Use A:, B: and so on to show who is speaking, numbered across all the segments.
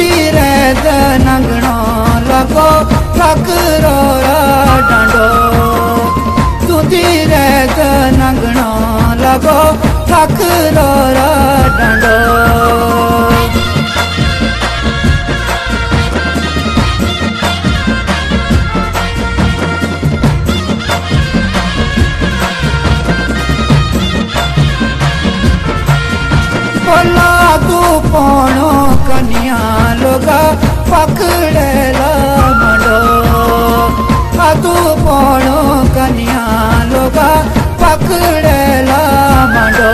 A: તીરે નંગણો લગો ઠકરો ડંડો તું તીરે નંગણો લગો ઠકરો ડંડો બોલા તું પણ પોળો કન્યા લોગા પકડેલા મંડો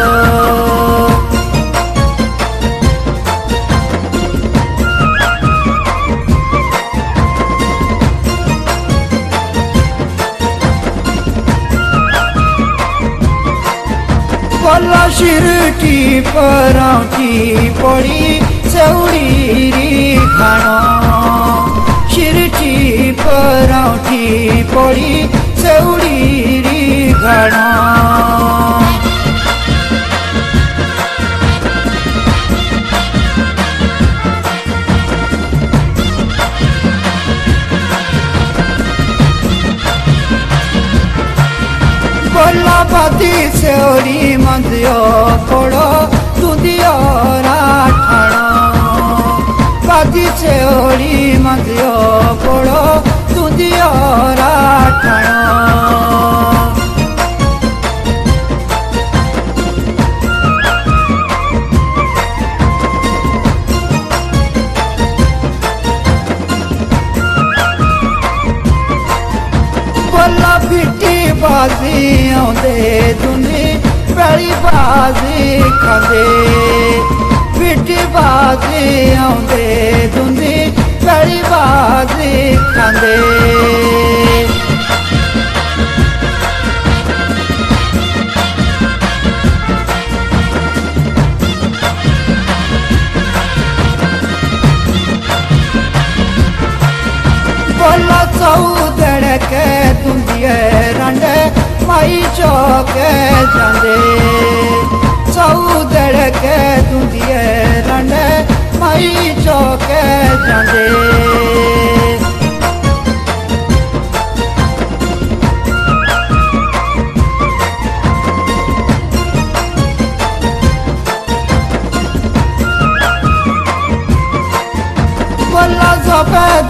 A: પોલા શિરટી પરાઠી પડી સૌડી રી ખાણો શિરટી પર ઝાંખી પડી સેવડી રી ઘણા পাতি সেওরি মন্দিয় পড়ো দুদিয় রাঠাণ পাতি সেওরি মন্দিয় পড়ো दियो बाजी आंदे दुनी बड़ी बाजी खांदे। पिटी बाजी आंदे दुनी घड़ी बाजी खांदे। बोला सौदड़ के तुंदिए रंडे, माई चौके के तुंदिए रंडे, माई चौके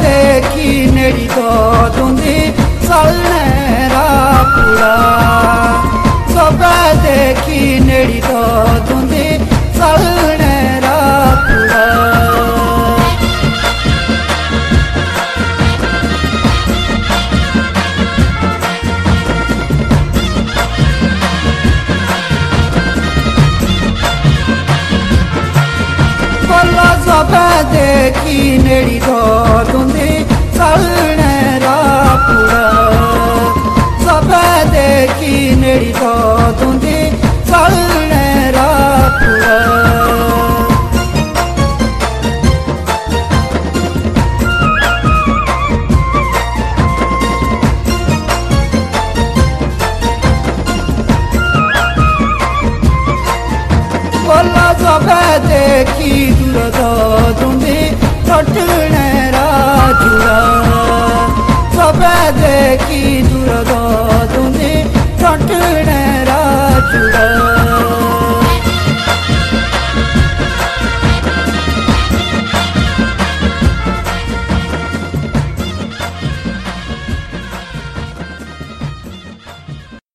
A: देखी नेड़ी तो तुंदी चलने रा पूरा। जबे देखी नेड़ी तो तुंदी चलने देखी नेड़ी तो तुंदी चलने रा पूरा। जबे देखी नेड़ी तो तुंदी चलने रा पूरा।